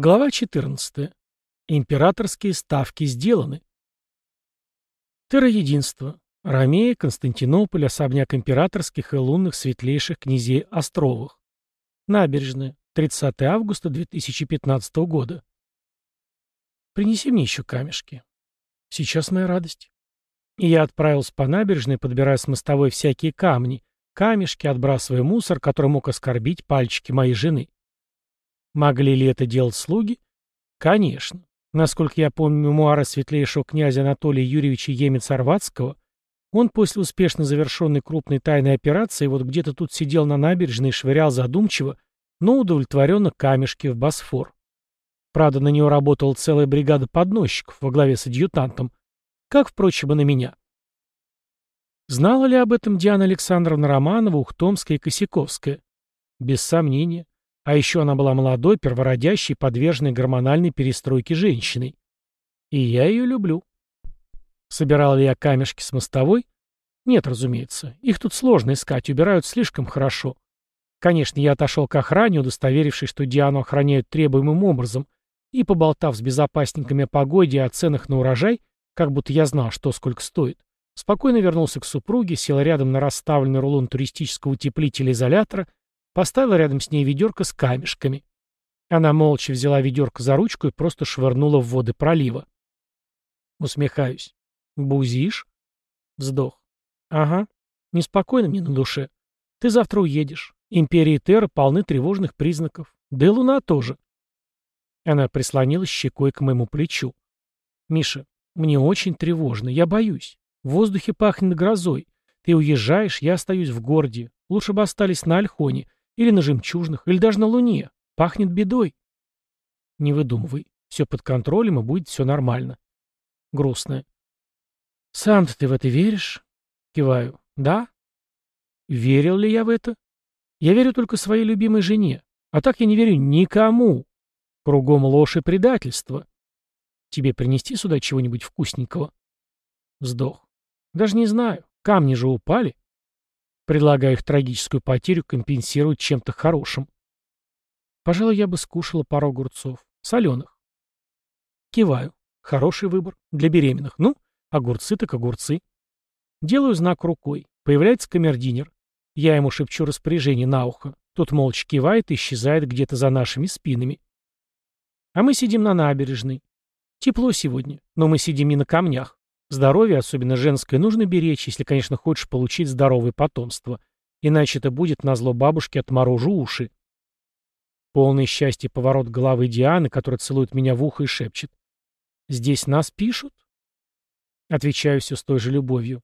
Глава 14. Императорские ставки сделаны. Терроединство. Ромея, Константинополь, особняк императорских и лунных светлейших князей Островых. Набережная. 30 августа 2015 года. Принеси мне еще камешки. Сейчас моя радость. И я отправился по набережной, подбирая с мостовой всякие камни, камешки, отбрасывая мусор, который мог оскорбить пальчики моей жены. Могли ли это делать слуги? Конечно. Насколько я помню мемуары светлейшего князя Анатолия Юрьевича Емец-Орватского, он после успешно завершенной крупной тайной операции вот где-то тут сидел на набережной и швырял задумчиво, но удовлетворенно камешки в Босфор. Правда, на него работала целая бригада подносчиков во главе с адъютантом, как, впрочем, и на меня. Знала ли об этом Диана Александровна Романова, Ухтомская и Косяковская? Без сомнения. А еще она была молодой, первородящей, подверженной гормональной перестройке женщиной. И я ее люблю. Собирал ли я камешки с мостовой? Нет, разумеется. Их тут сложно искать, убирают слишком хорошо. Конечно, я отошел к охране, удостоверившись, что Диану охраняют требуемым образом, и, поболтав с безопасниками о погоде и о ценах на урожай, как будто я знал, что сколько стоит, спокойно вернулся к супруге, сел рядом на расставленный рулон туристического утеплителя изолятора Поставила рядом с ней ведерко с камешками. Она молча взяла ведерко за ручку и просто швырнула в воды пролива. Усмехаюсь. Бузишь? Вздох. Ага. Неспокойно мне на душе. Ты завтра уедешь. Империи Терра полны тревожных признаков. Да и Луна тоже. Она прислонилась щекой к моему плечу. Миша, мне очень тревожно. Я боюсь. В воздухе пахнет грозой. Ты уезжаешь, я остаюсь в городе. Лучше бы остались на Альхоне. Или на жемчужных, или даже на Луне. Пахнет бедой. Не выдумывай. Все под контролем, и будет все нормально. Грустная. Сам-то ты в это веришь? Киваю. Да? Верил ли я в это? Я верю только своей любимой жене. А так я не верю никому. Кругом ложь и предательство. Тебе принести сюда чего-нибудь вкусненького? Вздох. Даже не знаю. Камни же упали. Предлагаю их трагическую потерю компенсировать чем-то хорошим. Пожалуй, я бы скушала пару огурцов. Соленых. Киваю. Хороший выбор. Для беременных. Ну, огурцы так огурцы. Делаю знак рукой. Появляется камердинер. Я ему шепчу распоряжение на ухо. Тот молча кивает и исчезает где-то за нашими спинами. А мы сидим на набережной. Тепло сегодня, но мы сидим не на камнях. Здоровье, особенно женское, нужно беречь, если, конечно, хочешь получить здоровое потомство. Иначе это будет назло бабушке отморожу уши. Полное счастье поворот головы Дианы, которая целует меня в ухо и шепчет. «Здесь нас пишут?» Отвечаю все с той же любовью.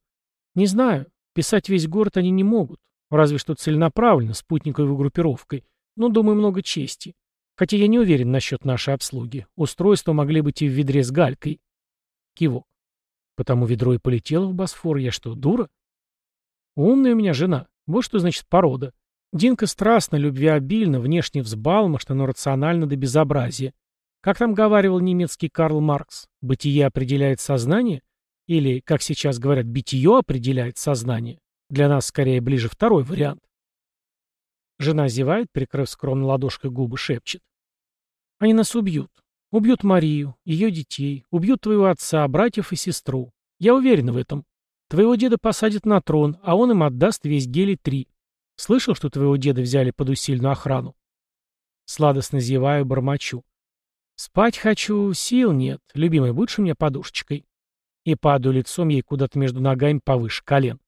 «Не знаю. Писать весь город они не могут. Разве что целенаправленно, спутниковой группировкой. Но, думаю, много чести. Хотя я не уверен насчет нашей обслуги. Устройства могли быть и в ведре с галькой». Кивок. Потому ведро и полетело в Босфор. Я что, дура? Умная у меня жена. Вот что значит порода. Динка страстно, любвеобильна, внешне взбалмошна, но рационально до безобразия. Как там говаривал немецкий Карл Маркс, бытие определяет сознание? Или, как сейчас говорят, битие определяет сознание? Для нас скорее ближе второй вариант. Жена зевает, прикрыв скромно ладошкой губы, шепчет. Они нас убьют. Убьют Марию, ее детей, убьют твоего отца, братьев и сестру. Я уверен в этом. Твоего деда посадят на трон, а он им отдаст весь гелий-3. Слышал, что твоего деда взяли под усиленную охрану? Сладостно зеваю, бормочу. Спать хочу, сил нет. Любимый, будешь у меня подушечкой? И падаю лицом ей куда-то между ногами повыше колен.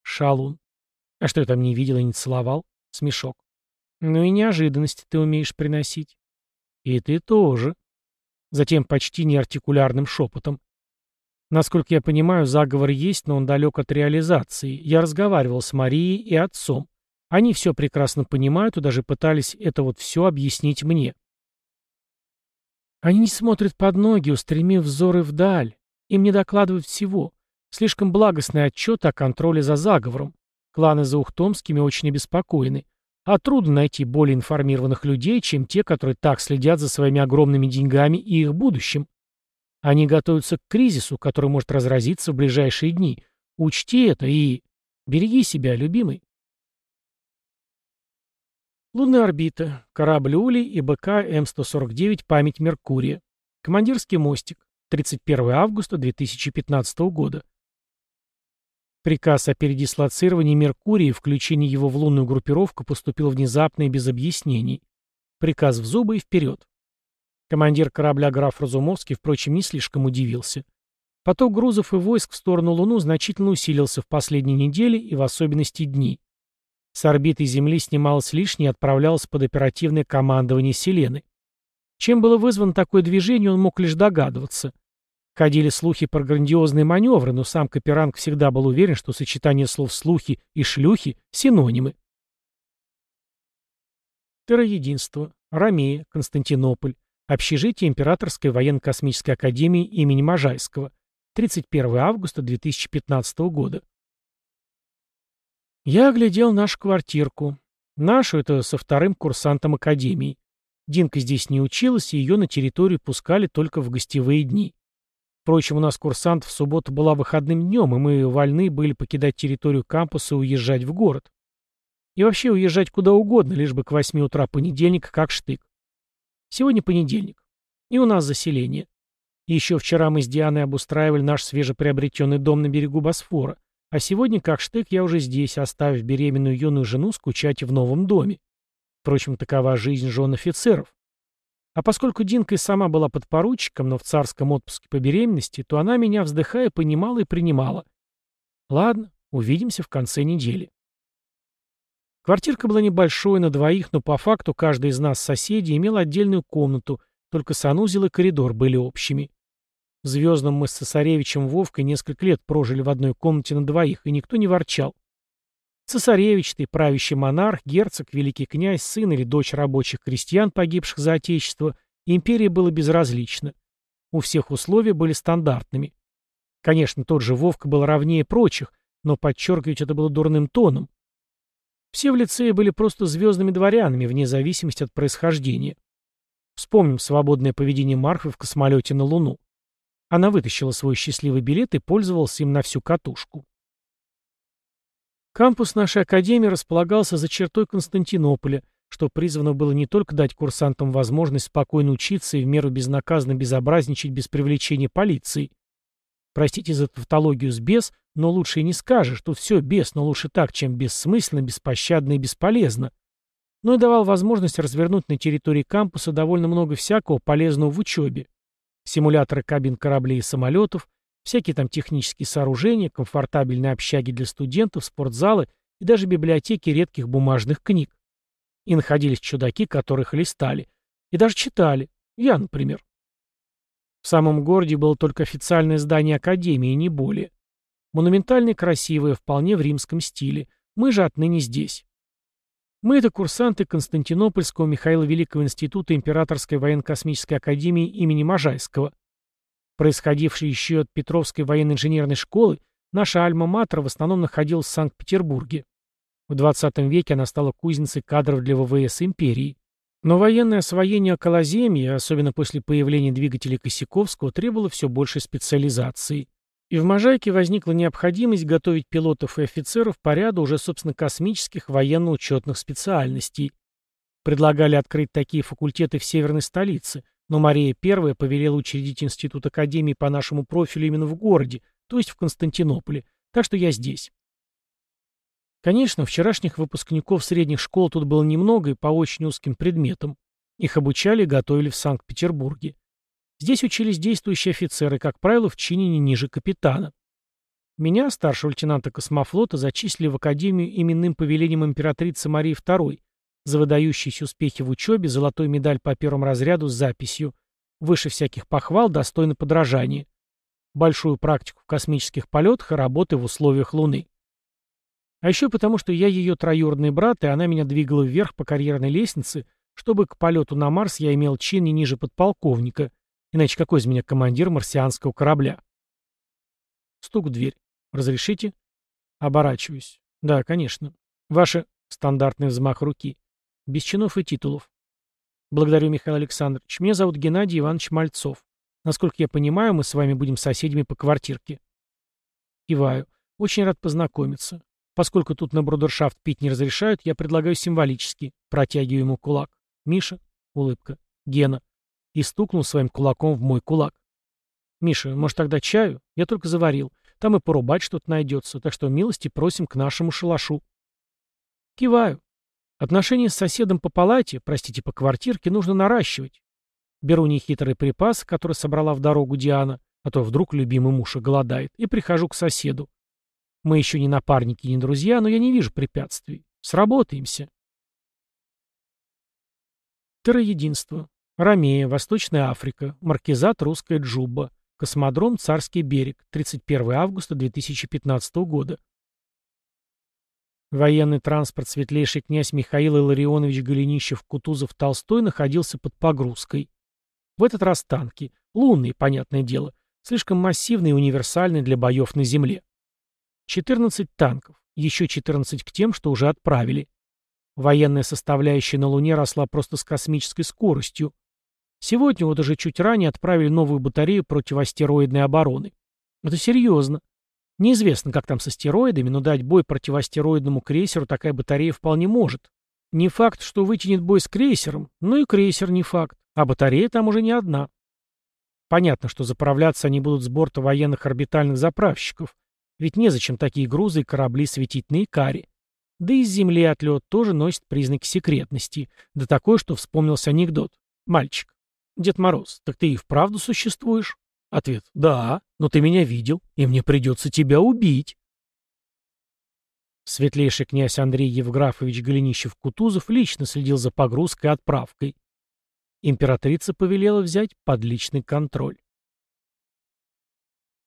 Шалун. А что я там не видел и не целовал? Смешок. Ну и неожиданности ты умеешь приносить. И ты тоже. Затем почти неартикулярным шепотом. Насколько я понимаю, заговор есть, но он далек от реализации. Я разговаривал с Марией и отцом. Они все прекрасно понимают и даже пытались это вот все объяснить мне. Они не смотрят под ноги, устремив взоры вдаль. Им не докладывают всего. Слишком благостный отчет о контроле за заговором. Кланы за Ухтомскими очень обеспокоены. А трудно найти более информированных людей, чем те, которые так следят за своими огромными деньгами и их будущим. Они готовятся к кризису, который может разразиться в ближайшие дни. Учти это и... Береги себя, любимый. Лунная орбита. Корабль Ули и БК М149 «Память Меркурия». Командирский мостик. 31 августа 2015 года. Приказ о передислоцировании Меркурия и включении его в лунную группировку поступил внезапно и без объяснений. Приказ в зубы и вперед. Командир корабля граф Разумовский, впрочем, не слишком удивился. Поток грузов и войск в сторону Луну значительно усилился в последние недели и в особенности дни. С орбиты Земли снималось лишнее и отправлялось под оперативное командование Селены. Чем было вызвано такое движение, он мог лишь догадываться. Ходили слухи про грандиозные маневры, но сам Каперанг всегда был уверен, что сочетание слов «слухи» и «шлюхи» — синонимы. Терроединство. Ромея. Константинополь. Общежитие Императорской военно-космической академии имени Можайского. 31 августа 2015 года. Я оглядел нашу квартирку. Нашу это со вторым курсантом академии. Динка здесь не училась, и ее на территорию пускали только в гостевые дни. Впрочем, у нас курсант в субботу была выходным днем, и мы вольны были покидать территорию кампуса и уезжать в город. И вообще уезжать куда угодно, лишь бы к 8 утра понедельника как штык. Сегодня понедельник. И у нас заселение. Еще вчера мы с Дианой обустраивали наш свежеприобретенный дом на берегу Босфора, а сегодня, как штык, я уже здесь, оставив беременную юную жену скучать в новом доме. Впрочем, такова жизнь жен офицеров. А поскольку Динка и сама была подпоручиком, но в царском отпуске по беременности, то она меня, вздыхая, понимала и принимала. Ладно, увидимся в конце недели. Квартирка была небольшой, на двоих, но по факту каждый из нас соседей имел отдельную комнату, только санузел и коридор были общими. В Звездном мы с цесаревичем Вовкой несколько лет прожили в одной комнате на двоих, и никто не ворчал. Цесаревич ты, правящий монарх, герцог, великий князь, сын или дочь рабочих крестьян, погибших за отечество, империи было безразлично. У всех условия были стандартными. Конечно, тот же Вовка был равнее прочих, но подчеркивать это было дурным тоном. Все в лицее были просто звездными дворянами, вне зависимости от происхождения. Вспомним свободное поведение Марфы в космолете на Луну. Она вытащила свой счастливый билет и пользовалась им на всю катушку. Кампус нашей академии располагался за чертой Константинополя, что призвано было не только дать курсантам возможность спокойно учиться и в меру безнаказанно безобразничать без привлечения полиции. Простите за тавтологию с бес, но лучше и не скажешь, тут все бес, но лучше так, чем бессмысленно, беспощадно и бесполезно. Но и давал возможность развернуть на территории кампуса довольно много всякого полезного в учебе симуляторы кабин кораблей и самолетов, всякие там технические сооружения, комфортабельные общаги для студентов, спортзалы и даже библиотеки редких бумажных книг. И находились чудаки, которых листали. И даже читали. Я, например. В самом городе было только официальное здание Академии, не более. Монументальное, красивое, вполне в римском стиле. Мы же отныне здесь. Мы — это курсанты Константинопольского Михаила Великого института Императорской военно-космической академии имени Можайского. Происходивший еще от Петровской военно-инженерной школы, наша альма-матер в основном находилась в Санкт-Петербурге. В 20 веке она стала кузницей кадров для ВВС империи. Но военное освоение околоземья, особенно после появления двигателей Косяковского, требовало все большей специализации. И в Можайке возникла необходимость готовить пилотов и офицеров по ряду уже, собственно, космических военно-учетных специальностей. Предлагали открыть такие факультеты в северной столице, но Мария I повелела учредить институт академии по нашему профилю именно в городе, то есть в Константинополе, так что я здесь. Конечно, вчерашних выпускников средних школ тут было немного и по очень узким предметам. Их обучали и готовили в Санкт-Петербурге. Здесь учились действующие офицеры, как правило, в чине не ниже капитана. Меня, старшего лейтенанта космофлота, зачислили в Академию именным повелением императрицы Марии II за выдающиеся успехи в учебе, золотой медаль по первому разряду с записью «Выше всяких похвал, достойно подражания». Большую практику в космических полетах и работы в условиях Луны. А еще потому, что я ее троюродный брат, и она меня двигала вверх по карьерной лестнице, чтобы к полету на Марс я имел чин не ниже подполковника – Иначе какой из меня командир марсианского корабля? Стук в дверь. Разрешите? Оборачиваюсь. Да, конечно. Ваше стандартный взмах руки. Без чинов и титулов. Благодарю, Михаил Александрович. Меня зовут Геннадий Иванович Мальцов. Насколько я понимаю, мы с вами будем соседями по квартирке. Киваю. Очень рад познакомиться. Поскольку тут на брудершафт пить не разрешают, я предлагаю символически. Протягиваю ему кулак. Миша. Улыбка. Гена. И стукнул своим кулаком в мой кулак. Миша, может тогда чаю? Я только заварил. Там и порубать что-то найдется, так что милости просим к нашему шалашу. Киваю. Отношения с соседом по палате, простите, по квартирке, нужно наращивать. Беру нехитрый припас, который собрала в дорогу Диана, а то вдруг любимый муж голодает, и прихожу к соседу. Мы еще не напарники, не друзья, но я не вижу препятствий. Сработаемся. Терроединство. Ромея, Восточная Африка. Маркизат Русская Джубба. Космодром Царский берег. 31 августа 2015 года. Военный транспорт светлейший князь Михаил Илларионович Голенищев-Кутузов-Толстой находился под погрузкой. В этот раз танки. Лунные, понятное дело. Слишком массивные и универсальные для боев на земле. 14 танков. Еще 14 к тем, что уже отправили. Военная составляющая на Луне росла просто с космической скоростью. Сегодня, вот уже чуть ранее, отправили новую батарею противоастероидной обороны. Это серьезно. Неизвестно, как там с астероидами, но дать бой противоастероидному крейсеру такая батарея вполне может. Не факт, что вытянет бой с крейсером, но и крейсер не факт, а батарея там уже не одна. Понятно, что заправляться они будут с борта военных орбитальных заправщиков, ведь незачем такие грузы и корабли светить на Икаре. Да и с Земли отлет тоже носит признаки секретности, да такой, что вспомнился анекдот. Мальчик, Дед Мороз, так ты и вправду существуешь? Ответ. Да, но ты меня видел, и мне придется тебя убить. Светлейший князь Андрей Евграфович Голенищев-Кутузов лично следил за погрузкой и отправкой. Императрица повелела взять под личный контроль.